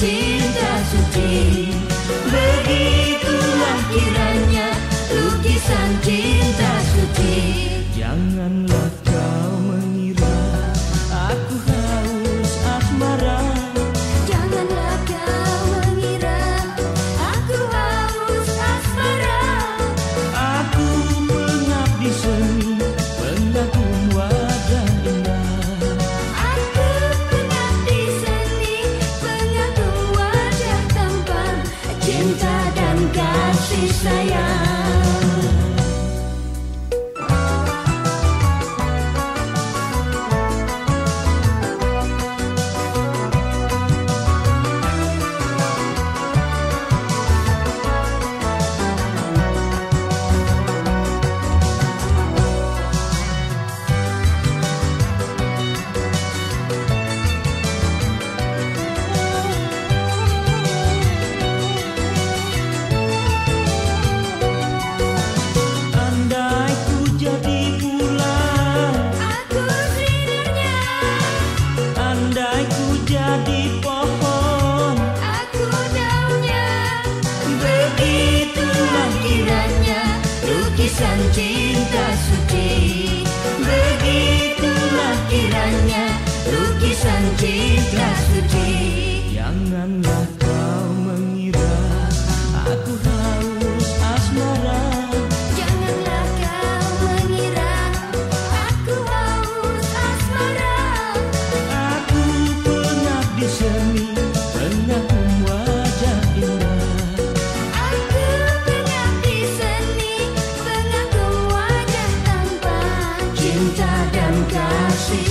cinta suci. Begitulah kiranya lukisan cinta 那样 cinta suci. Begitulah kiranya lukisan cinta suci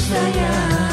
Yeah.